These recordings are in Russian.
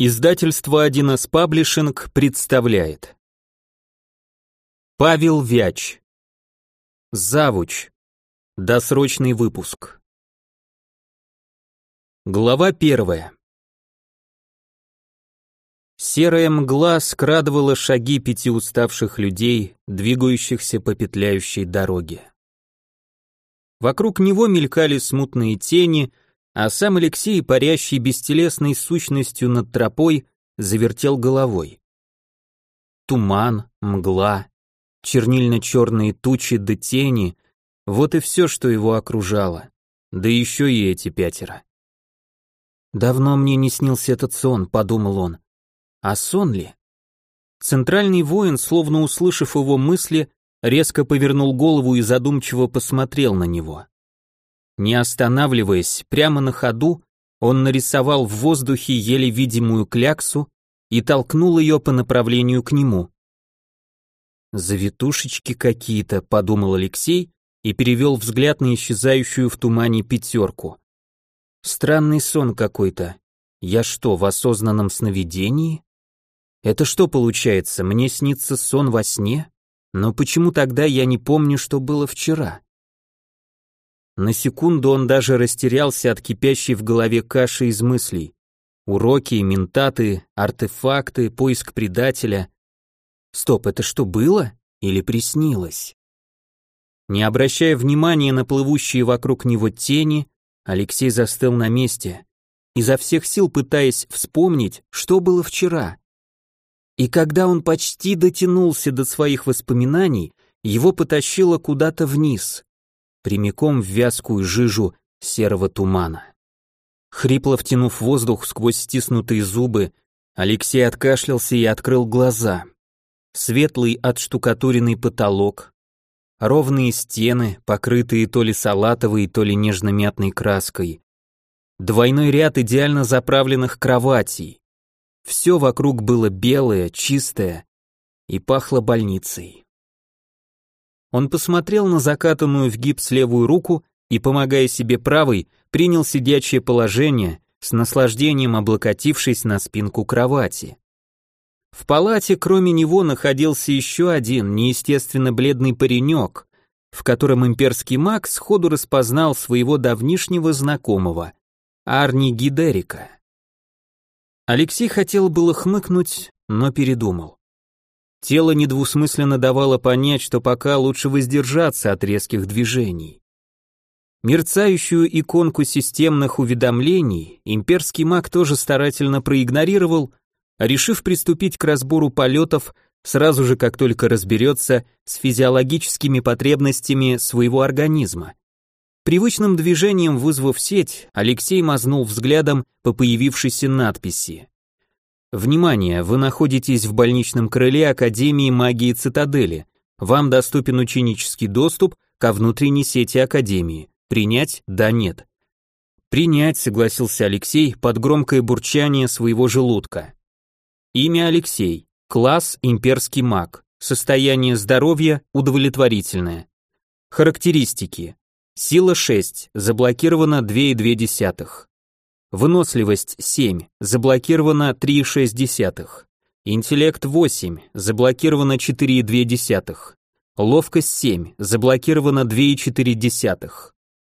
Издательство 1С Паблишинг представляет Павел Вяч Завуч Досрочный выпуск Глава первая Серая мгла скрадывала шаги пяти уставших людей, двигающихся по петляющей дороге. Вокруг него мелькали смутные тени, а сам Алексей, парящий бестелесной сущностью над тропой, завертел головой. Туман, мгла, чернильно-черные тучи да тени — вот и все, что его окружало, да еще и эти пятеро. «Давно мне не снился этот сон», — подумал он. «А сон ли?» Центральный воин, словно услышав его мысли, резко повернул голову и задумчиво посмотрел на него. Не останавливаясь, прямо на ходу, он нарисовал в воздухе еле видимую кляксу и толкнул ее по направлению к нему. «Завитушечки какие-то», — подумал Алексей и перевел взгляд на исчезающую в тумане пятерку. «Странный сон какой-то. Я что, в осознанном сновидении? Это что получается, мне снится сон во сне? Но почему тогда я не помню, что было вчера?» На секунду он даже растерялся от кипящей в голове каши из мыслей. Уроки, ментаты, артефакты, поиск предателя. Стоп, это что было или приснилось? Не обращая внимания на плывущие вокруг него тени, Алексей застыл на месте, изо всех сил пытаясь вспомнить, что было вчера. И когда он почти дотянулся до своих воспоминаний, его потащило куда-то вниз прямиком в вязкую жижу серого тумана. Хрипло втянув воздух сквозь стиснутые зубы, Алексей откашлялся и открыл глаза. Светлый отштукатуренный потолок, ровные стены, покрытые то ли салатовой, то ли нежно-мятной краской, двойной ряд идеально заправленных кроватей. Все вокруг было белое, чистое и пахло больницей. Он посмотрел на закатанную в гипс левую руку и, помогая себе правой, принял сидячее положение, с наслаждением облокотившись на спинку кровати. В палате кроме него находился еще один неестественно бледный паренек, в котором имперский маг сходу распознал своего давнишнего знакомого, Арни Гидерика. Алексей хотел было хмыкнуть, но передумал. Тело недвусмысленно давало понять, что пока лучше воздержаться от резких движений. Мерцающую иконку системных уведомлений имперский маг тоже старательно проигнорировал, решив приступить к разбору полетов сразу же, как только разберется с физиологическими потребностями своего организма. Привычным движением вызвав сеть, Алексей мазнул взглядом по появившейся надписи. Внимание, вы находитесь в больничном крыле Академии магии Цитадели. Вам доступен ученический доступ ко внутренней сети Академии. Принять? Да, нет. Принять, согласился Алексей под громкое бурчание своего желудка. Имя Алексей. Класс имперский маг. Состояние здоровья удовлетворительное. Характеристики. Сила 6, заблокировано 2,2. Выносливость 7, заблокировано 3,6. Интеллект 8, заблокировано 4,2. Ловкость 7, заблокировано 2,4.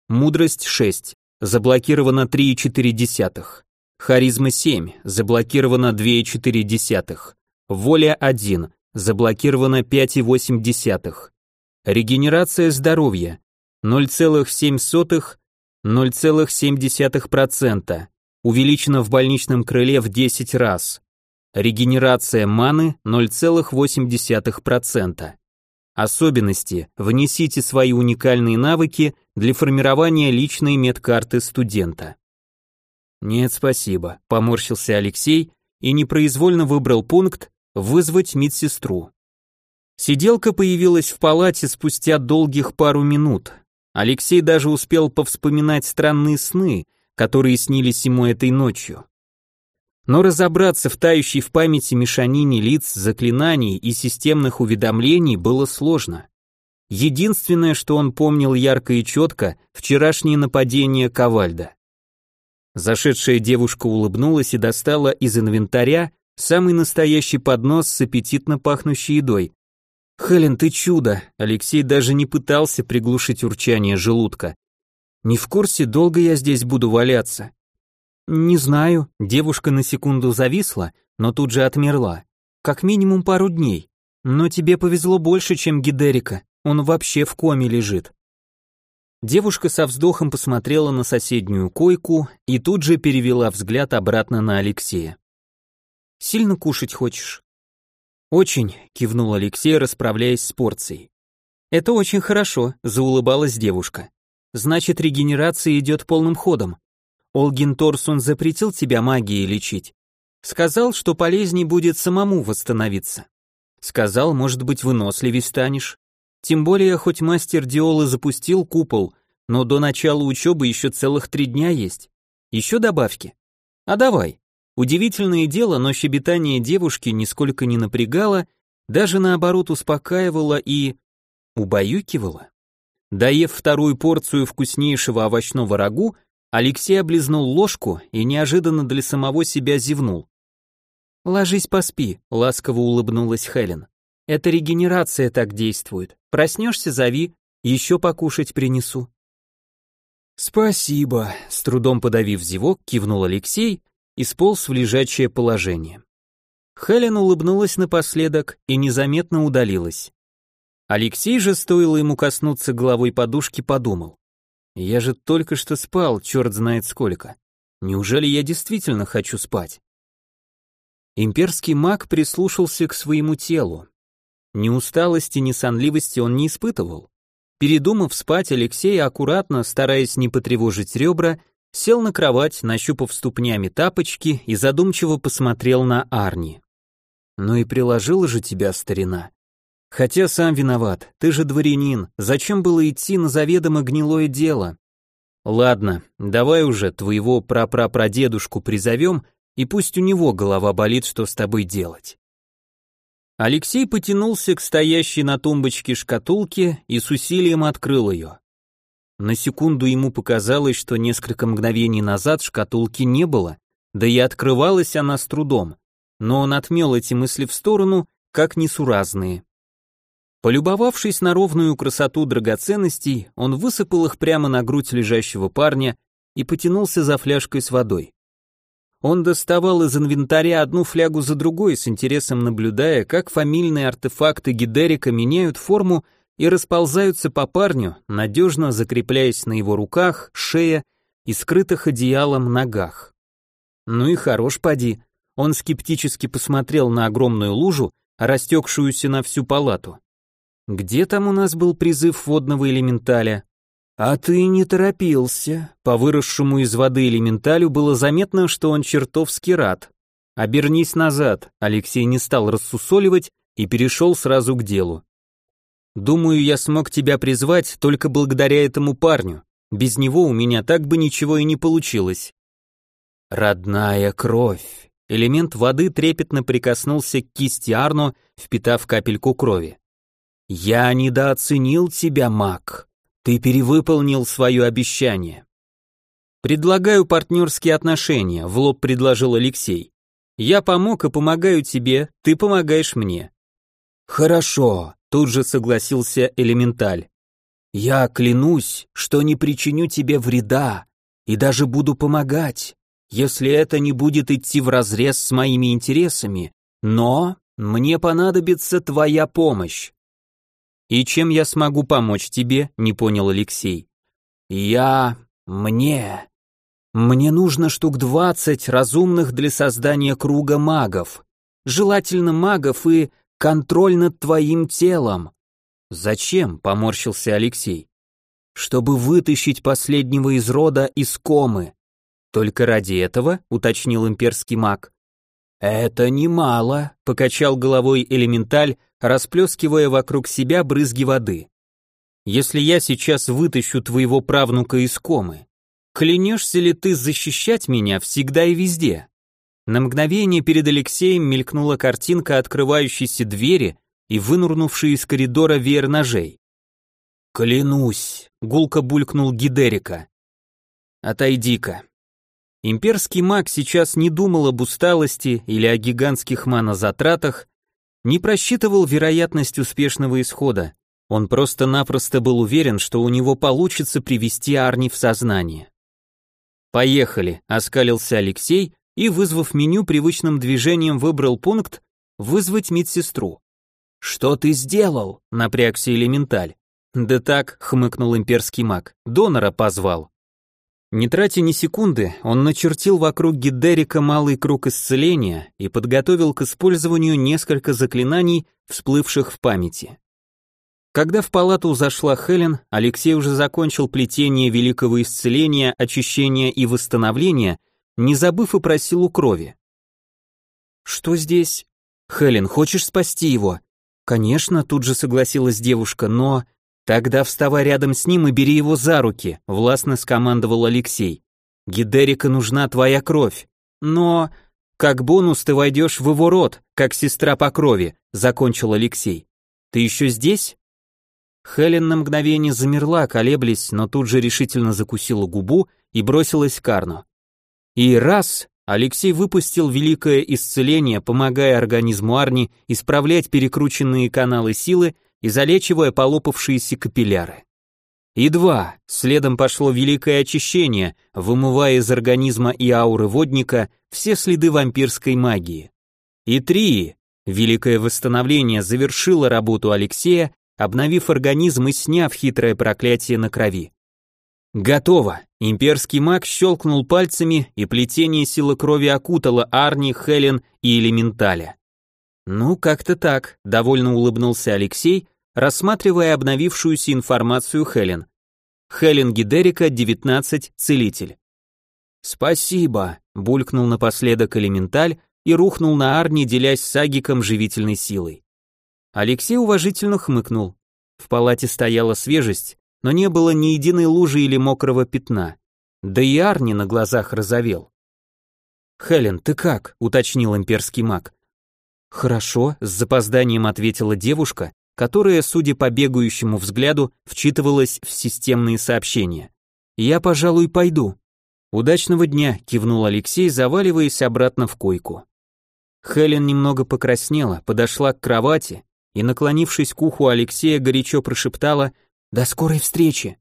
Мудрость 6, заблокировано 3,4. Харизма 7, заблокировано 2,4. Воля 1, заблокировано 5,8. Регенерация здоровья 0,7 0,7%, увеличено в больничном крыле в 10 раз. Регенерация маны 0,8%. Особенности. Внесите свои уникальные навыки для формирования личной медкарты студента. Нет, спасибо, поморщился Алексей и непроизвольно выбрал пункт «Вызвать медсестру». Сиделка появилась в палате спустя долгих пару минут. Алексей даже успел повспоминать странные сны, которые снились ему этой ночью. Но разобраться в тающей в памяти мешанине лиц, заклинаний и системных уведомлений было сложно. Единственное, что он помнил ярко и четко, вчерашнее нападение Ковальда. Зашедшая девушка улыбнулась и достала из инвентаря самый настоящий поднос с аппетитно пахнущей едой. «Хелен, ты чудо!» Алексей даже не пытался приглушить урчание желудка. «Не в курсе, долго я здесь буду валяться?» «Не знаю», девушка на секунду зависла, но тут же отмерла. «Как минимум пару дней. Но тебе повезло больше, чем Гидерика, он вообще в коме лежит». Девушка со вздохом посмотрела на соседнюю койку и тут же перевела взгляд обратно на Алексея. «Сильно кушать хочешь?» «Очень», — кивнул Алексей, расправляясь с порцией. «Это очень хорошо», — заулыбалась девушка. «Значит, регенерация идет полным ходом. Олгин Торсун запретил тебя магией лечить. Сказал, что полезней будет самому восстановиться. Сказал, может быть, выносливей станешь. Тем более, хоть мастер Диолы запустил купол, но до начала учебы еще целых три дня есть. Еще добавки. А давай. Удивительное дело, но щебетание девушки нисколько не напрягало, даже наоборот успокаивало и... убаюкивало. Доев вторую порцию вкуснейшего овощного рагу, Алексей облизнул ложку и неожиданно для самого себя зевнул. «Ложись поспи», — ласково улыбнулась Хелен. «Это регенерация так действует. Проснешься, зови, еще покушать принесу». «Спасибо», — с трудом подавив зевок, кивнул Алексей и сполз в лежачее положение. Хелен улыбнулась напоследок и незаметно удалилась. Алексей же, стоило ему коснуться головой подушки, подумал. «Я же только что спал, черт знает сколько. Неужели я действительно хочу спать?» Имперский маг прислушался к своему телу. Ни усталости, ни сонливости он не испытывал. Передумав спать, Алексей аккуратно, стараясь не потревожить ребра, сел на кровать, нащупав ступнями тапочки и задумчиво посмотрел на Арни. «Ну и приложила же тебя старина. Хотя сам виноват, ты же дворянин, зачем было идти на заведомо гнилое дело? Ладно, давай уже твоего прапрапрадедушку призовем, и пусть у него голова болит, что с тобой делать». Алексей потянулся к стоящей на тумбочке шкатулке и с усилием открыл ее. На секунду ему показалось, что несколько мгновений назад шкатулки не было, да и открывалась она с трудом, но он отмел эти мысли в сторону, как несуразные. Полюбовавшись на ровную красоту драгоценностей, он высыпал их прямо на грудь лежащего парня и потянулся за фляжкой с водой. Он доставал из инвентаря одну флягу за другой, с интересом наблюдая, как фамильные артефакты Гидерика меняют форму и расползаются по парню, надежно закрепляясь на его руках, шее и скрытых одеялом ногах. Ну и хорош поди. Он скептически посмотрел на огромную лужу, растекшуюся на всю палату. Где там у нас был призыв водного элементаля? А ты не торопился. По выросшему из воды элементалю было заметно, что он чертовски рад. Обернись назад. Алексей не стал рассусоливать и перешел сразу к делу. Думаю, я смог тебя призвать только благодаря этому парню. Без него у меня так бы ничего и не получилось. Родная кровь. Элемент воды трепетно прикоснулся к кисти Арно, впитав капельку крови. Я недооценил тебя, маг. Ты перевыполнил свое обещание. Предлагаю партнерские отношения, в лоб предложил Алексей. Я помог и помогаю тебе, ты помогаешь мне. Хорошо, Тут же согласился Элементаль. «Я клянусь, что не причиню тебе вреда и даже буду помогать, если это не будет идти вразрез с моими интересами, но мне понадобится твоя помощь». «И чем я смогу помочь тебе?» — не понял Алексей. «Я... мне... Мне нужно штук двадцать разумных для создания круга магов. Желательно магов и контроль над твоим телом. Зачем? поморщился Алексей. Чтобы вытащить последнего из рода из комы. Только ради этого, уточнил имперский маг. Это немало, покачал головой элементаль, расплескивая вокруг себя брызги воды. Если я сейчас вытащу твоего правнука из комы, клянешься ли ты защищать меня всегда и везде? На мгновение перед Алексеем мелькнула картинка открывающейся двери и вынурнувшей из коридора веер ножей. «Клянусь!» — гулко булькнул Гидерика. «Отойди-ка». Имперский маг сейчас не думал об усталости или о гигантских манозатратах, не просчитывал вероятность успешного исхода. Он просто-напросто был уверен, что у него получится привести Арни в сознание. «Поехали», — оскалился Алексей и, вызвав меню, привычным движением выбрал пункт «Вызвать медсестру». «Что ты сделал?» — напрягся элементаль. «Да так», — хмыкнул имперский маг, — «донора позвал». Не тратя ни секунды, он начертил вокруг Гидерика малый круг исцеления и подготовил к использованию несколько заклинаний, всплывших в памяти. Когда в палату зашла Хелен, Алексей уже закончил плетение великого исцеления, очищения и восстановления, не забыв и просил у крови. «Что здесь?» «Хелен, хочешь спасти его?» «Конечно», тут же согласилась девушка, но... «Тогда вставай рядом с ним и бери его за руки», — властно скомандовал Алексей. «Гидерика нужна твоя кровь. Но...» «Как бонус ты войдешь в его род, как сестра по крови», — закончил Алексей. «Ты еще здесь?» Хелен на мгновение замерла, колеблясь, но тут же решительно закусила губу и бросилась к Арну. И раз Алексей выпустил великое исцеление, помогая организму Арни исправлять перекрученные каналы силы и залечивая полопавшиеся капилляры. И два, следом пошло великое очищение, вымывая из организма и ауры водника все следы вампирской магии. И три, великое восстановление завершило работу Алексея, обновив организм и сняв хитрое проклятие на крови. Готово. Имперский маг щелкнул пальцами, и плетение силы крови окутало Арни, Хелен и Элементаля. Ну, как-то так, довольно улыбнулся Алексей, рассматривая обновившуюся информацию Хелен. Хелен Гидерика, 19, целитель. Спасибо, булькнул напоследок Элементаль и рухнул на Арни, делясь с Агиком живительной силой. Алексей уважительно хмыкнул. В палате стояла свежесть, но не было ни единой лужи или мокрого пятна. Да и Арни на глазах разовел. «Хелен, ты как?» — уточнил имперский маг. «Хорошо», — с запозданием ответила девушка, которая, судя по бегающему взгляду, вчитывалась в системные сообщения. «Я, пожалуй, пойду». «Удачного дня», — кивнул Алексей, заваливаясь обратно в койку. Хелен немного покраснела, подошла к кровати и, наклонившись к уху Алексея, горячо прошептала «До скорой встречи!»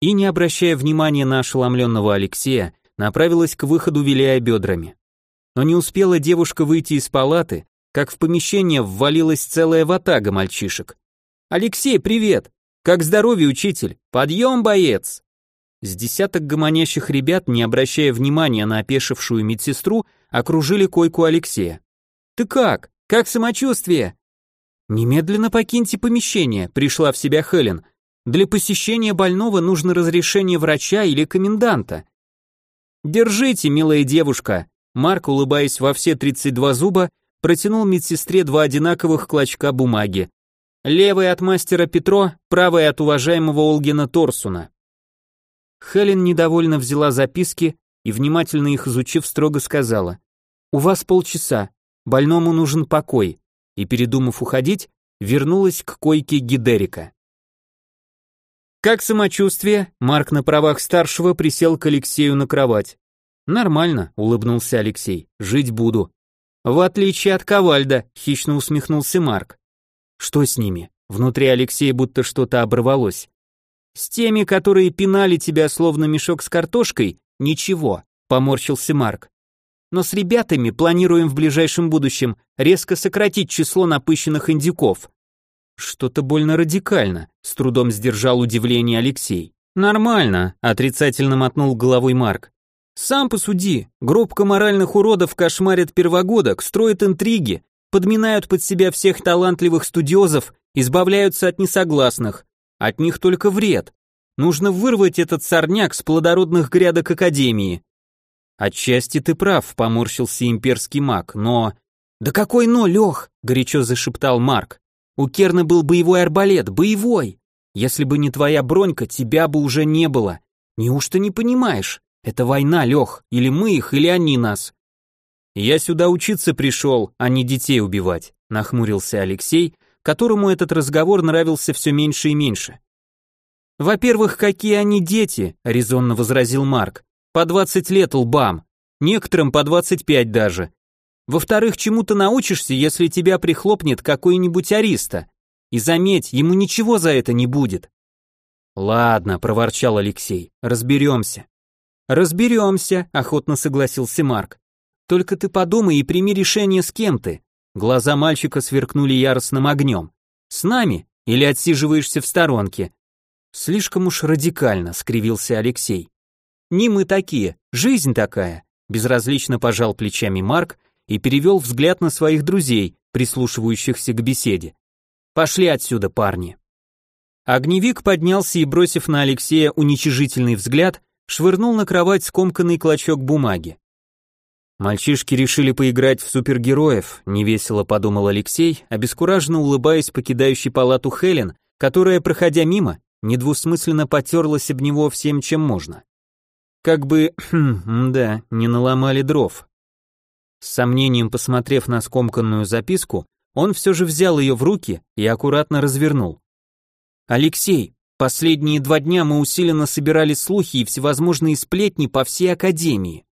И, не обращая внимания на ошеломленного Алексея, направилась к выходу, виляя бедрами. Но не успела девушка выйти из палаты, как в помещение ввалилась целая ватага мальчишек. «Алексей, привет! Как здоровье, учитель? Подъем, боец!» С десяток гомонящих ребят, не обращая внимания на опешившую медсестру, окружили койку Алексея. «Ты как? Как самочувствие?» «Немедленно покиньте помещение», — пришла в себя Хелен. «Для посещения больного нужно разрешение врача или коменданта». «Держите, милая девушка», — Марк, улыбаясь во все 32 зуба, протянул медсестре два одинаковых клочка бумаги. Левый от мастера Петро, правый от уважаемого Олгина Торсуна. Хелен недовольно взяла записки и, внимательно их изучив, строго сказала. «У вас полчаса, больному нужен покой и, передумав уходить, вернулась к койке Гидерика. «Как самочувствие?» Марк на правах старшего присел к Алексею на кровать. «Нормально», — улыбнулся Алексей, — «жить буду». «В отличие от Ковальда», — хищно усмехнулся Марк. «Что с ними?» Внутри Алексея будто что-то оборвалось. «С теми, которые пинали тебя словно мешок с картошкой, ничего», — поморщился Марк но с ребятами планируем в ближайшем будущем резко сократить число напыщенных индюков. Что-то больно радикально, с трудом сдержал удивление Алексей. Нормально, отрицательно мотнул головой Марк. Сам посуди, группка моральных уродов кошмарит первогодок, строит интриги, подминают под себя всех талантливых студиозов, избавляются от несогласных. От них только вред. Нужно вырвать этот сорняк с плодородных грядок Академии. Отчасти ты прав, поморщился имперский маг, но... Да какой но, Лех, горячо зашептал Марк. У Керна был боевой арбалет, боевой. Если бы не твоя бронька, тебя бы уже не было. Неужто не понимаешь? Это война, Лех, или мы их, или они нас. Я сюда учиться пришел, а не детей убивать, нахмурился Алексей, которому этот разговор нравился все меньше и меньше. Во-первых, какие они дети, резонно возразил Марк. По 20 лет лбам, некоторым по 25 даже. Во-вторых, чему ты научишься, если тебя прихлопнет какой-нибудь ариста? И заметь, ему ничего за это не будет. Ладно, проворчал Алексей, разберемся. Разберемся, охотно согласился Марк. Только ты подумай и прими решение с кем ты. Глаза мальчика сверкнули яростным огнем. С нами или отсиживаешься в сторонке? Слишком уж радикально, скривился Алексей. Не мы такие, жизнь такая, безразлично пожал плечами Марк и перевел взгляд на своих друзей, прислушивающихся к беседе. Пошли отсюда, парни. Огневик поднялся и, бросив на Алексея уничижительный взгляд, швырнул на кровать скомканный клочок бумаги. Мальчишки решили поиграть в супергероев, невесело подумал Алексей, обескураженно улыбаясь покидающей палату Хелен, которая, проходя мимо, недвусмысленно потерлась об него всем, чем можно. Как бы, да, не наломали дров. С сомнением посмотрев на скомканную записку, он все же взял ее в руки и аккуратно развернул. «Алексей, последние два дня мы усиленно собирали слухи и всевозможные сплетни по всей Академии.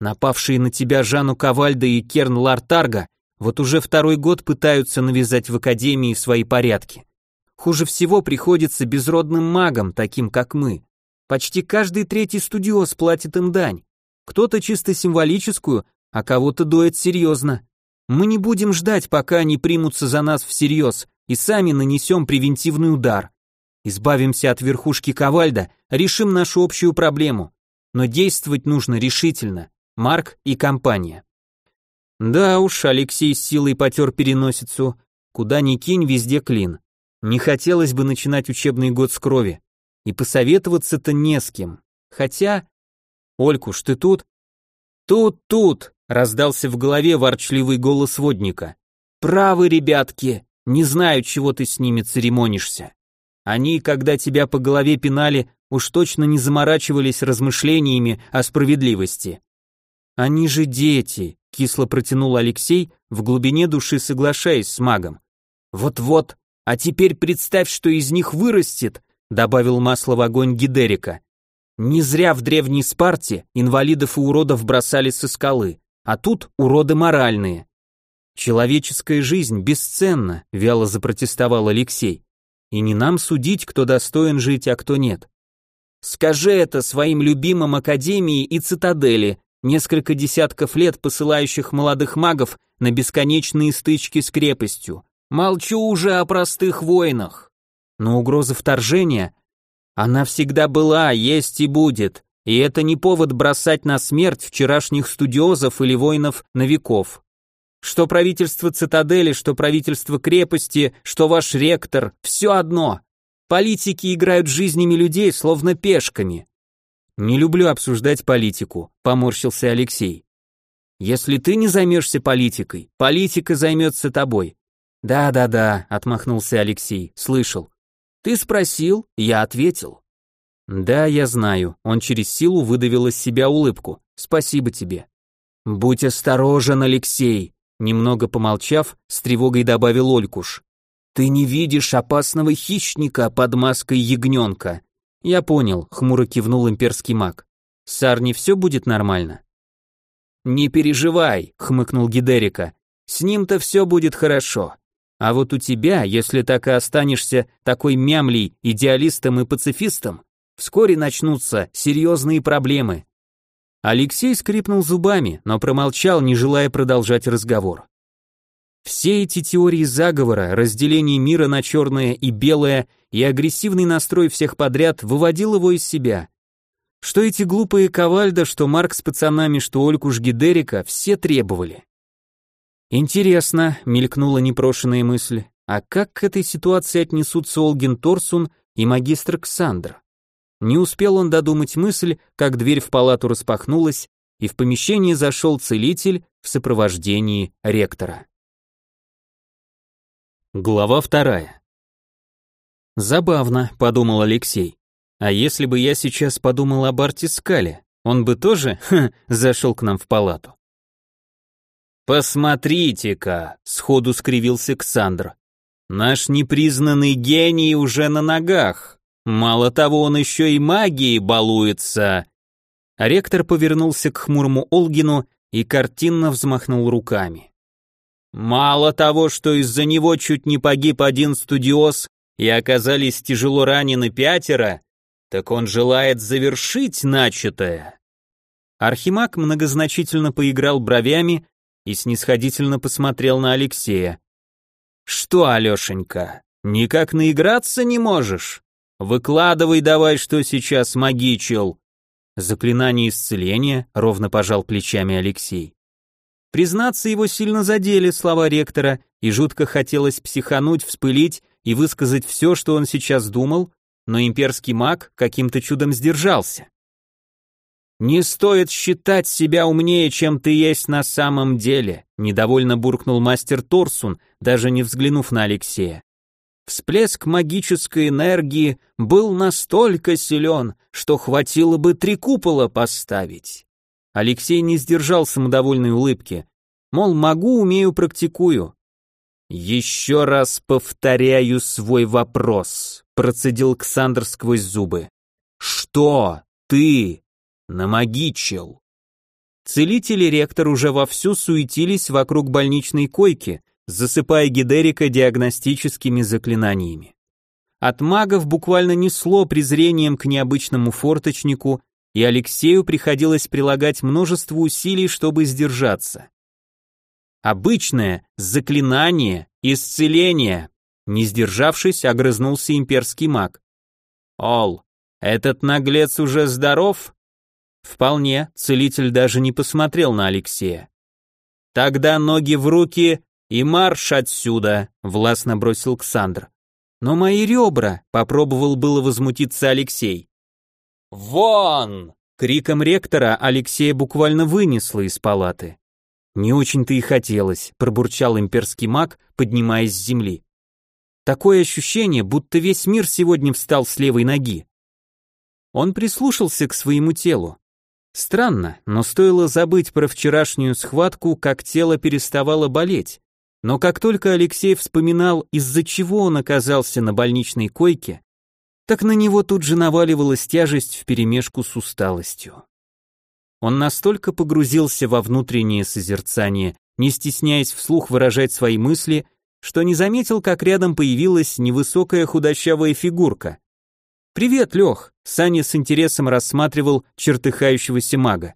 Напавшие на тебя Жану Ковальда и Керн Лартарга вот уже второй год пытаются навязать в Академии свои порядки. Хуже всего приходится безродным магам, таким как мы. Почти каждый третий студиоз платит им дань. Кто-то чисто символическую, а кого-то доет серьезно. Мы не будем ждать, пока они примутся за нас всерьез, и сами нанесем превентивный удар. Избавимся от верхушки Ковальда, решим нашу общую проблему. Но действовать нужно решительно. Марк и компания. Да уж, Алексей с силой потер переносицу. Куда ни кинь, везде клин. Не хотелось бы начинать учебный год с крови. И посоветоваться-то не с кем. Хотя... Олькуш, ты тут? Тут, тут, раздался в голове ворчливый голос водника. Правы, ребятки, не знаю, чего ты с ними церемонишься. Они, когда тебя по голове пинали, уж точно не заморачивались размышлениями о справедливости. Они же дети, кисло протянул Алексей, в глубине души соглашаясь с магом. Вот-вот, а теперь представь, что из них вырастет, добавил масло в огонь Гидерика. Не зря в древней Спарте инвалидов и уродов бросали со скалы, а тут уроды моральные. Человеческая жизнь бесценна, вяло запротестовал Алексей. И не нам судить, кто достоин жить, а кто нет. Скажи это своим любимым академии и цитадели, несколько десятков лет посылающих молодых магов на бесконечные стычки с крепостью. Молчу уже о простых войнах. Но угроза вторжения, она всегда была, есть и будет, и это не повод бросать на смерть вчерашних студиозов или воинов-новиков. Что правительство цитадели, что правительство крепости, что ваш ректор, все одно. Политики играют жизнями людей, словно пешками. Не люблю обсуждать политику, поморщился Алексей. Если ты не займешься политикой, политика займется тобой. Да-да-да, отмахнулся Алексей, слышал. Ты спросил, я ответил. Да, я знаю, он через силу выдавил из себя улыбку. Спасибо тебе. Будь осторожен, Алексей, Немного помолчав, с тревогой добавил Олькуш. «Ты не видишь опасного хищника под маской ягненка». «Я понял», — хмуро кивнул имперский маг. «С Арни все будет нормально?» «Не переживай», — хмыкнул Гидерика. «С ним-то все будет хорошо. А вот у тебя, если так и останешься такой мямлей, идеалистом и пацифистом, вскоре начнутся серьезные проблемы. Алексей скрипнул зубами, но промолчал, не желая продолжать разговор. Все эти теории заговора, разделение мира на черное и белое и агрессивный настрой всех подряд выводил его из себя. Что эти глупые Ковальда, что Марк с пацанами, что Ольку Жгидерика, все требовали. Интересно, мелькнула непрошенная мысль, а как к этой ситуации отнесутся Олгин Торсун и магистр Ксандр? Не успел он додумать мысль, как дверь в палату распахнулась, и в помещение зашел целитель в сопровождении ректора. Глава вторая. Забавно, подумал Алексей. А если бы я сейчас подумал об Артискале, он бы тоже ха, зашел к нам в палату. «Посмотрите-ка!» — сходу скривился Ксандр. «Наш непризнанный гений уже на ногах. Мало того, он еще и магией балуется». ректор повернулся к хмурому Олгину и картинно взмахнул руками. «Мало того, что из-за него чуть не погиб один студиоз и оказались тяжело ранены пятеро, так он желает завершить начатое. Архимаг многозначительно поиграл бровями и снисходительно посмотрел на Алексея. «Что, Алешенька, никак наиграться не можешь? Выкладывай давай, что сейчас магичил». Заклинание исцеления, ровно пожал плечами Алексей. Признаться, его сильно задели слова ректора, и жутко хотелось психануть, вспылить и высказать все, что он сейчас думал, но имперский маг каким-то чудом сдержался. «Не стоит считать себя умнее, чем ты есть на самом деле», недовольно буркнул мастер Торсун, даже не взглянув на Алексея. Всплеск магической энергии был настолько силен, что хватило бы три купола поставить. Алексей не сдержал самодовольной улыбки. Мол, могу, умею, практикую. «Еще раз повторяю свой вопрос», — процедил Ксандр сквозь зубы. «Что ты намагичил?» Целитель и ректор уже вовсю суетились вокруг больничной койки, засыпая Гидерика диагностическими заклинаниями. От магов буквально несло презрением к необычному форточнику, и Алексею приходилось прилагать множество усилий, чтобы сдержаться. Обычное заклинание исцеления. Не сдержавшись, огрызнулся имперский маг. Ол, этот наглец уже здоров? Вполне, целитель даже не посмотрел на Алексея. Тогда ноги в руки и марш отсюда, властно бросил Ксандр. Но мои ребра, попробовал было возмутиться Алексей. Вон! Криком ректора Алексея буквально вынесло из палаты. Не очень-то и хотелось, пробурчал имперский маг, поднимаясь с земли. Такое ощущение, будто весь мир сегодня встал с левой ноги. Он прислушался к своему телу. Странно, но стоило забыть про вчерашнюю схватку, как тело переставало болеть. Но как только Алексей вспоминал, из-за чего он оказался на больничной койке, так на него тут же наваливалась тяжесть вперемешку с усталостью. Он настолько погрузился во внутреннее созерцание, не стесняясь вслух выражать свои мысли, что не заметил, как рядом появилась невысокая худощавая фигурка. «Привет, Лех!» — Саня с интересом рассматривал чертыхающегося мага.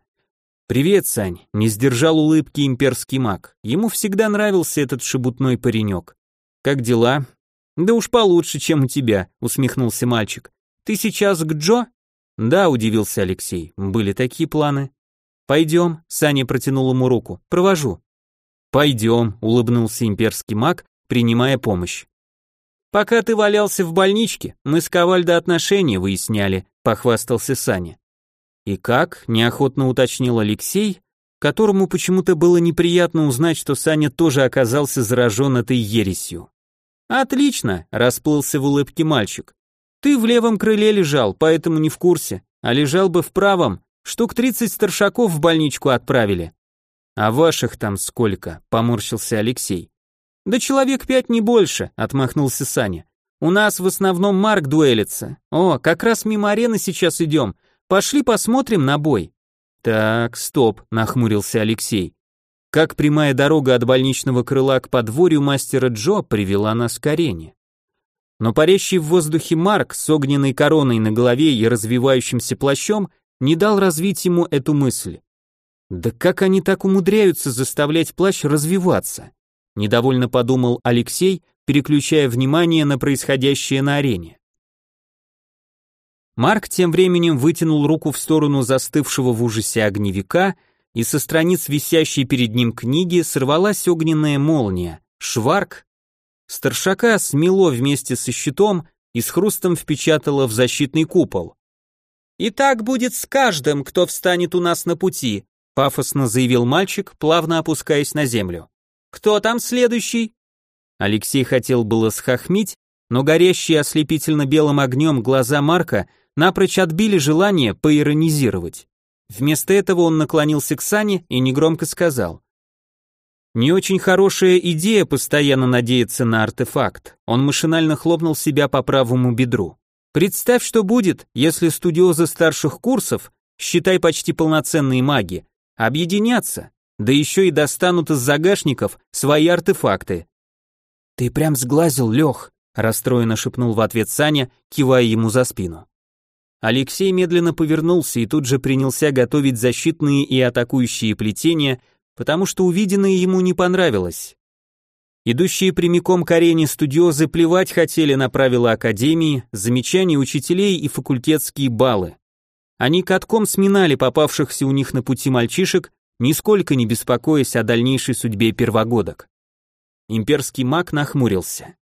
«Привет, Сань!» — не сдержал улыбки имперский маг. Ему всегда нравился этот шебутной паренек. «Как дела?» «Да уж получше, чем у тебя», — усмехнулся мальчик. «Ты сейчас к Джо?» «Да», — удивился Алексей, — «были такие планы». «Пойдем», — Саня протянул ему руку, — «провожу». «Пойдем», — улыбнулся имперский маг, принимая помощь. «Пока ты валялся в больничке, мы с Ковальдо отношения выясняли», — похвастался Саня. «И как?» — неохотно уточнил Алексей, которому почему-то было неприятно узнать, что Саня тоже оказался заражен этой ересью. «Отлично», — расплылся в улыбке мальчик. Ты в левом крыле лежал, поэтому не в курсе, а лежал бы в правом, штук тридцать старшаков в больничку отправили. А ваших там сколько? Поморщился Алексей. Да человек пять не больше, отмахнулся Саня. У нас в основном Марк дуэлится. О, как раз мимо арены сейчас идем. Пошли посмотрим на бой. Так, стоп, нахмурился Алексей. Как прямая дорога от больничного крыла к подворью мастера Джо привела нас к арене. Но парящий в воздухе Марк с огненной короной на голове и развивающимся плащом не дал развить ему эту мысль. Да как они так умудряются заставлять плащ развиваться? Недовольно подумал Алексей, переключая внимание на происходящее на арене. Марк тем временем вытянул руку в сторону застывшего в ужасе огневика, и со страниц висящей перед ним книги сорвалась огненная молния. Шварк, Старшака смело вместе со щитом и с хрустом впечатало в защитный купол. «И так будет с каждым, кто встанет у нас на пути», пафосно заявил мальчик, плавно опускаясь на землю. Кто там следующий? Алексей хотел было схохмить, но горящие ослепительно белым огнем глаза Марка напрочь отбили желание поиронизировать. Вместо этого он наклонился к Сане и негромко сказал: не очень хорошая идея постоянно надеяться на артефакт. Он машинально хлопнул себя по правому бедру. Представь, что будет, если студиозы старших курсов, считай почти полноценные маги, объединятся, да еще и достанут из загашников свои артефакты. Ты прям сглазил, Лех, расстроенно шепнул в ответ Саня, кивая ему за спину. Алексей медленно повернулся и тут же принялся готовить защитные и атакующие плетения, потому что увиденное ему не понравилось. Идущие прямиком к арене студиозы плевать хотели на правила академии, замечания учителей и факультетские баллы. Они катком сминали попавшихся у них на пути мальчишек, нисколько не беспокоясь о дальнейшей судьбе первогодок. Имперский маг нахмурился.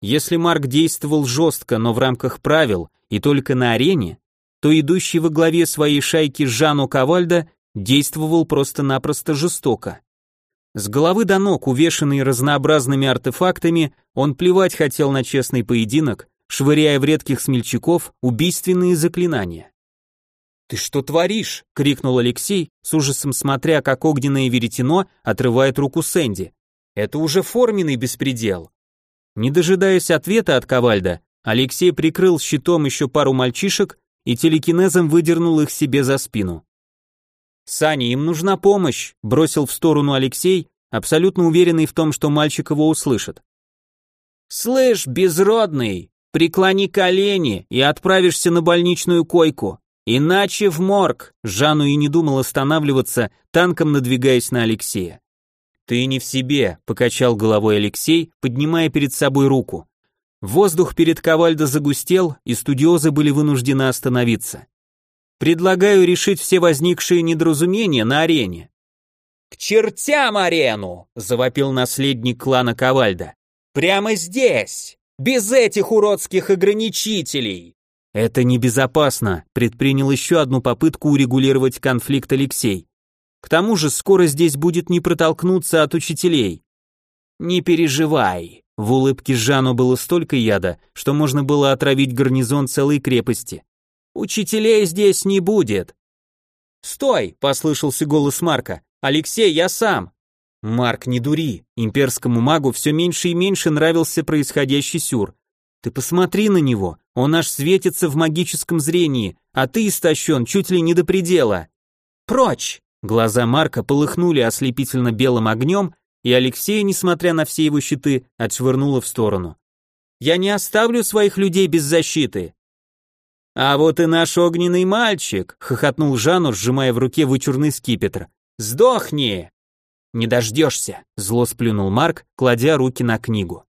Если Марк действовал жестко, но в рамках правил и только на арене, то идущий во главе своей шайки Жану Ковальда действовал просто-напросто жестоко. С головы до ног, увешанный разнообразными артефактами, он плевать хотел на честный поединок, швыряя в редких смельчаков убийственные заклинания. «Ты что творишь?» — крикнул Алексей, с ужасом смотря, как огненное веретено отрывает руку Сэнди. «Это уже форменный беспредел». Не дожидаясь ответа от Ковальда, Алексей прикрыл щитом еще пару мальчишек и телекинезом выдернул их себе за спину. «Саня, им нужна помощь», — бросил в сторону Алексей, абсолютно уверенный в том, что мальчик его услышит. «Слышь, безродный, преклони колени и отправишься на больничную койку, иначе в морг», Жанну и не думал останавливаться, танком надвигаясь на Алексея. «Ты не в себе», — покачал головой Алексей, поднимая перед собой руку. Воздух перед Ковальдо загустел, и студиозы были вынуждены остановиться. Предлагаю решить все возникшие недоразумения на арене. К чертям арену, завопил наследник клана Ковальда. Прямо здесь, без этих уродских ограничителей. Это небезопасно, предпринял еще одну попытку урегулировать конфликт Алексей. К тому же скоро здесь будет не протолкнуться от учителей. Не переживай. В улыбке Жану было столько яда, что можно было отравить гарнизон целой крепости. Учителей здесь не будет. Стой, послышался голос Марка. Алексей, я сам. Марк, не дури. Имперскому магу все меньше и меньше нравился происходящий сюр. Ты посмотри на него, он аж светится в магическом зрении, а ты истощен чуть ли не до предела. Прочь! Глаза Марка полыхнули ослепительно белым огнем, и Алексея, несмотря на все его щиты, отшвырнуло в сторону. «Я не оставлю своих людей без защиты!» «А вот и наш огненный мальчик!» — хохотнул Жану, сжимая в руке вычурный скипетр. «Сдохни!» «Не дождешься!» — зло сплюнул Марк, кладя руки на книгу.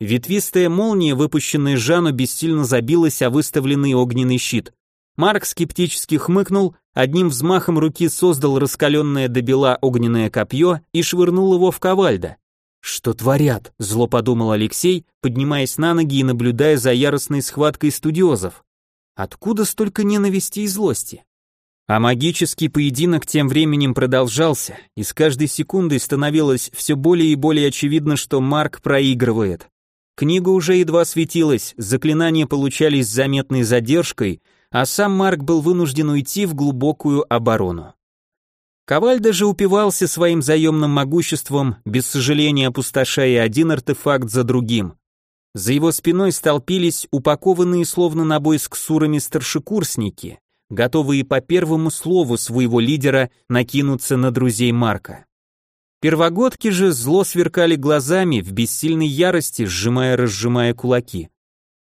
Ветвистая молния, выпущенная Жану, бессильно забилась о выставленный огненный щит. Марк скептически хмыкнул, одним взмахом руки создал раскаленное до бела огненное копье и швырнул его в ковальда. «Что творят?» — зло подумал Алексей, поднимаясь на ноги и наблюдая за яростной схваткой студиозов. Откуда столько ненависти и злости? А магический поединок тем временем продолжался, и с каждой секундой становилось все более и более очевидно, что Марк проигрывает. Книга уже едва светилась, заклинания получались с заметной задержкой, а сам Марк был вынужден уйти в глубокую оборону. Коваль даже упивался своим заемным могуществом, без сожаления опустошая один артефакт за другим. За его спиной столпились упакованные словно на бой с ксурами старшекурсники, готовые по первому слову своего лидера накинуться на друзей Марка. Первогодки же зло сверкали глазами в бессильной ярости, сжимая-разжимая кулаки.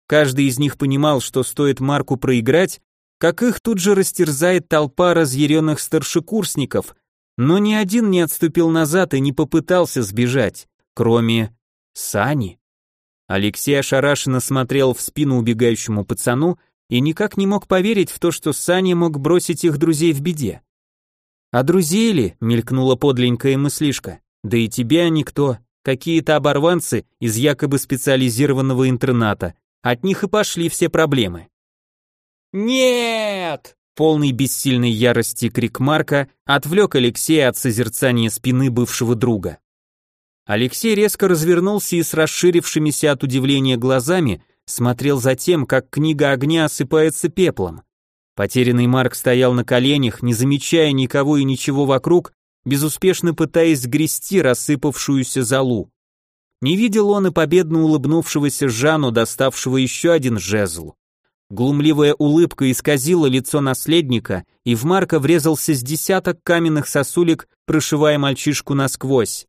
Каждый из них понимал, что стоит Марку проиграть, как их тут же растерзает толпа разъяренных старшекурсников, но ни один не отступил назад и не попытался сбежать, кроме Сани. Алексей ошарашенно смотрел в спину убегающему пацану и никак не мог поверить в то, что Саня мог бросить их друзей в беде. «А друзей ли?» — мелькнула подленькая мыслишка. «Да и тебя никто, какие-то оборванцы из якобы специализированного интерната. От них и пошли все проблемы». «Нет!» Полный бессильной ярости крик Марка отвлек Алексея от созерцания спины бывшего друга. Алексей резко развернулся и с расширившимися от удивления глазами смотрел за тем, как книга огня осыпается пеплом. Потерянный Марк стоял на коленях, не замечая никого и ничего вокруг, безуспешно пытаясь сгрести рассыпавшуюся залу. Не видел он и победно улыбнувшегося Жану, доставшего еще один жезл. Глумливая улыбка исказила лицо наследника, и в Марка врезался с десяток каменных сосулек, прошивая мальчишку насквозь.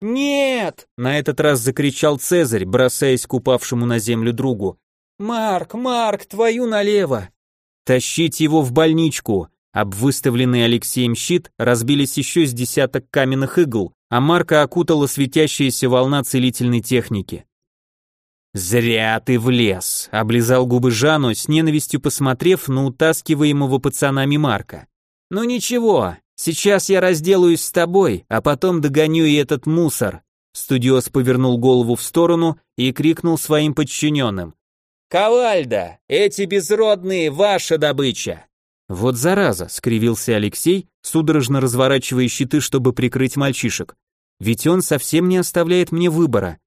«Нет!» — на этот раз закричал Цезарь, бросаясь к упавшему на землю другу. «Марк, Марк, твою налево!» «Тащить его в больничку!» Об выставленный Алексеем щит разбились еще с десяток каменных игл, а Марка окутала светящаяся волна целительной техники. «Зря ты влез», — облизал губы Жану, с ненавистью посмотрев на утаскиваемого пацанами Марка. «Ну ничего, сейчас я разделаюсь с тобой, а потом догоню и этот мусор». Студиос повернул голову в сторону и крикнул своим подчиненным. «Ковальда, эти безродные ваша добыча!» «Вот зараза!» — скривился Алексей, судорожно разворачивая щиты, чтобы прикрыть мальчишек. «Ведь он совсем не оставляет мне выбора.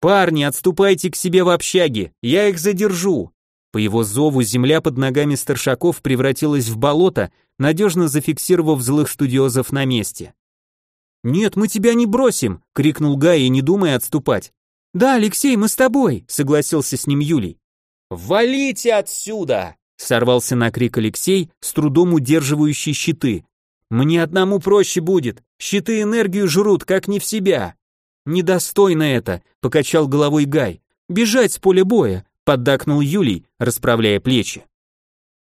«Парни, отступайте к себе в общаге, я их задержу!» По его зову земля под ногами старшаков превратилась в болото, надежно зафиксировав злых студиозов на месте. «Нет, мы тебя не бросим!» — крикнул Гай, не думая отступать. «Да, Алексей, мы с тобой!» — согласился с ним Юлий. «Валите отсюда!» — сорвался на крик Алексей, с трудом удерживающий щиты. «Мне одному проще будет, щиты энергию жрут, как не в себя!» «Недостойно это», — покачал головой Гай. «Бежать с поля боя», — поддакнул Юлий, расправляя плечи.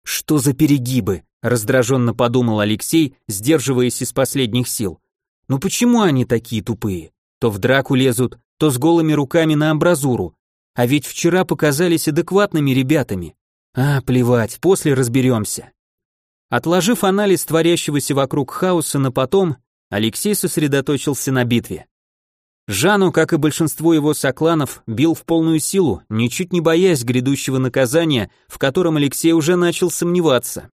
«Что за перегибы?» — раздраженно подумал Алексей, сдерживаясь из последних сил. «Ну почему они такие тупые? То в драку лезут, то с голыми руками на амбразуру. А ведь вчера показались адекватными ребятами. А, плевать, после разберемся». Отложив анализ творящегося вокруг хаоса на потом, Алексей сосредоточился на битве. Жану, как и большинство его сокланов, бил в полную силу, ничуть не боясь грядущего наказания, в котором Алексей уже начал сомневаться.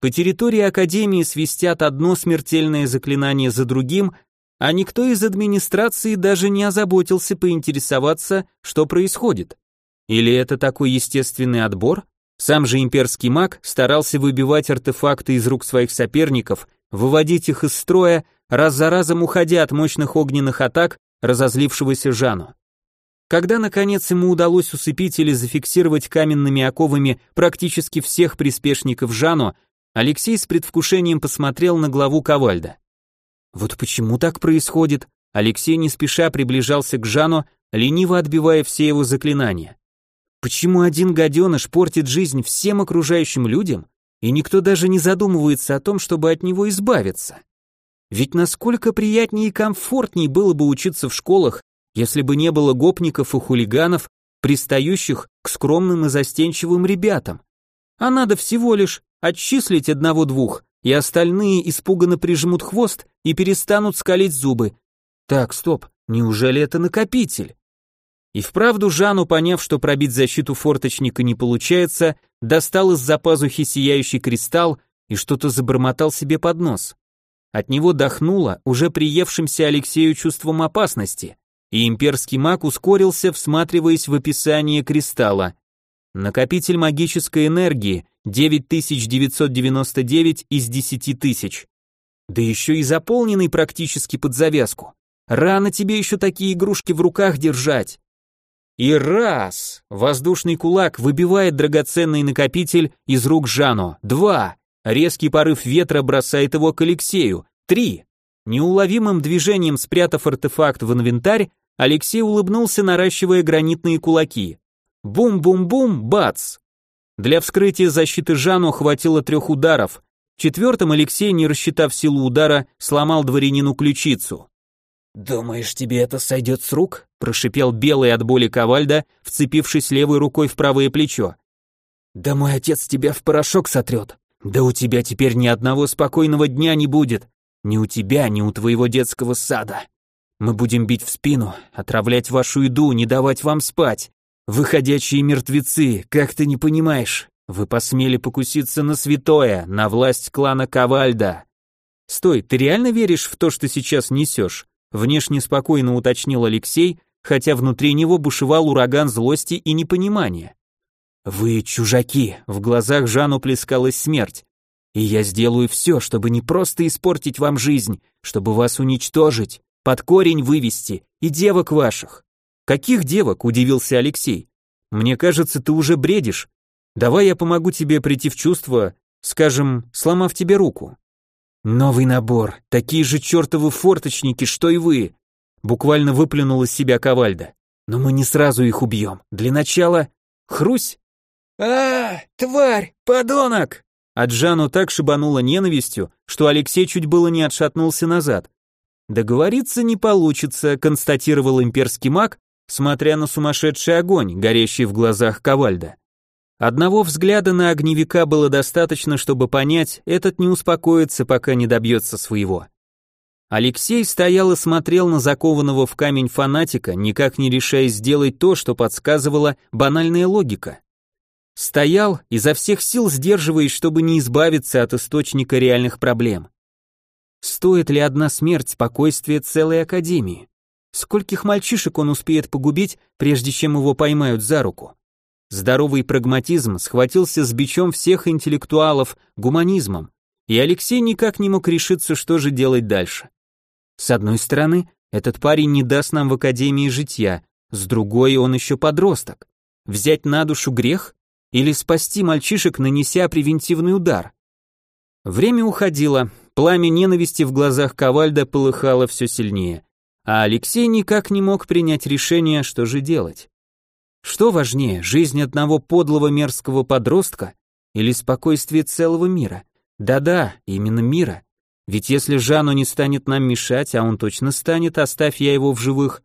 По территории Академии свистят одно смертельное заклинание за другим, а никто из администрации даже не озаботился поинтересоваться, что происходит. Или это такой естественный отбор? Сам же имперский маг старался выбивать артефакты из рук своих соперников, выводить их из строя, раз за разом уходя от мощных огненных атак разозлившегося Жану. Когда, наконец, ему удалось усыпить или зафиксировать каменными оковами практически всех приспешников Жану, Алексей с предвкушением посмотрел на главу Ковальда. Вот почему так происходит? Алексей не спеша приближался к Жану, лениво отбивая все его заклинания. Почему один гаденыш портит жизнь всем окружающим людям, и никто даже не задумывается о том, чтобы от него избавиться? Ведь насколько приятнее и комфортнее было бы учиться в школах, если бы не было гопников и хулиганов, пристающих к скромным и застенчивым ребятам. А надо всего лишь отчислить одного-двух, и остальные испуганно прижмут хвост и перестанут скалить зубы. Так, стоп, неужели это накопитель? И вправду Жану, поняв, что пробить защиту форточника не получается, достал из-за пазухи сияющий кристалл и что-то забормотал себе под нос. От него дохнуло уже приевшимся Алексею чувством опасности, и имперский маг ускорился, всматриваясь в описание кристалла. Накопитель магической энергии 9999 из 10 тысяч. Да еще и заполненный практически под завязку. Рано тебе еще такие игрушки в руках держать. И раз! Воздушный кулак выбивает драгоценный накопитель из рук Жану. Два! Резкий порыв ветра бросает его к Алексею. Три. Неуловимым движением спрятав артефакт в инвентарь, Алексей улыбнулся, наращивая гранитные кулаки. Бум-бум-бум, бац! Для вскрытия защиты Жану хватило трех ударов. Четвертым Алексей, не рассчитав силу удара, сломал дворянину ключицу. «Думаешь, тебе это сойдет с рук?» – прошипел белый от боли Ковальда, вцепившись левой рукой в правое плечо. «Да мой отец тебя в порошок сотрет. Да у тебя теперь ни одного спокойного дня не будет. Ни у тебя, ни у твоего детского сада. Мы будем бить в спину, отравлять вашу еду, не давать вам спать. Выходящие мертвецы, как ты не понимаешь? Вы посмели покуситься на святое, на власть клана Ковальда. Стой, ты реально веришь в то, что сейчас несешь? Внешне спокойно уточнил Алексей, хотя внутри него бушевал ураган злости и непонимания. Вы чужаки, в глазах Жану плескалась смерть. И я сделаю все, чтобы не просто испортить вам жизнь, чтобы вас уничтожить, под корень вывести и девок ваших. Каких девок? удивился Алексей. Мне кажется, ты уже бредишь. Давай я помогу тебе прийти в чувство, скажем, сломав тебе руку. Новый набор, такие же чертовы форточники, что и вы. Буквально выплюнул из себя Ковальда. Но мы не сразу их убьем. Для начала... Хрусь! А, тварь, подонок! А Джану так шибануло ненавистью, что Алексей чуть было не отшатнулся назад. Договориться не получится, констатировал имперский маг, смотря на сумасшедший огонь, горящий в глазах Ковальда. Одного взгляда на огневика было достаточно, чтобы понять, этот не успокоится, пока не добьется своего. Алексей стоял и смотрел на закованного в камень фанатика, никак не решаясь сделать то, что подсказывала банальная логика. Стоял, изо всех сил сдерживаясь, чтобы не избавиться от источника реальных проблем. Стоит ли одна смерть спокойствия целой академии? Скольких мальчишек он успеет погубить, прежде чем его поймают за руку? Здоровый прагматизм схватился с бичом всех интеллектуалов, гуманизмом, и Алексей никак не мог решиться, что же делать дальше. С одной стороны, этот парень не даст нам в академии житья, с другой он еще подросток. Взять на душу грех? Или спасти мальчишек, нанеся превентивный удар. Время уходило, пламя ненависти в глазах Ковальда полыхало все сильнее, а Алексей никак не мог принять решение, что же делать. Что важнее, жизнь одного подлого мерзкого подростка или спокойствие целого мира? Да-да, именно мира. Ведь если Жану не станет нам мешать, а он точно станет, оставь я его в живых,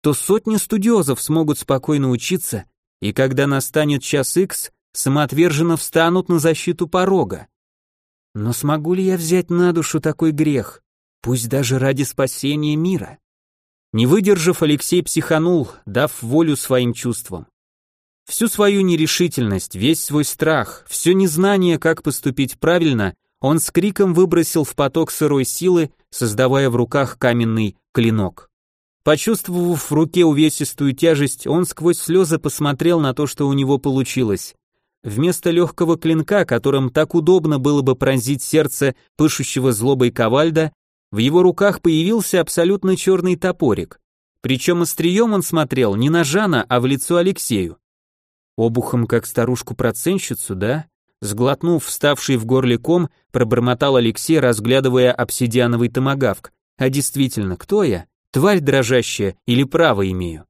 то сотни студиозов смогут спокойно учиться и когда настанет час Икс, самоотверженно встанут на защиту порога. Но смогу ли я взять на душу такой грех, пусть даже ради спасения мира? Не выдержав, Алексей психанул, дав волю своим чувствам. Всю свою нерешительность, весь свой страх, все незнание, как поступить правильно, он с криком выбросил в поток сырой силы, создавая в руках каменный клинок. Почувствовав в руке увесистую тяжесть, он сквозь слезы посмотрел на то, что у него получилось. Вместо легкого клинка, которым так удобно было бы пронзить сердце пышущего злобой ковальда, в его руках появился абсолютно черный топорик. Причем острием он смотрел не на Жана, а в лицо Алексею. Обухом, как старушку-проценщицу, да? Сглотнув вставший в горле ком, пробормотал Алексей, разглядывая обсидиановый томагавк. А действительно, кто я? Тварь дрожащая или право имею?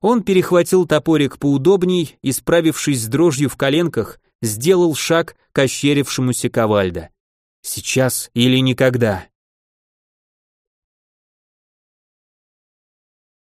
Он перехватил топорик поудобней и, справившись с дрожью в коленках, сделал шаг к ощерившемуся ковальда. Сейчас или никогда.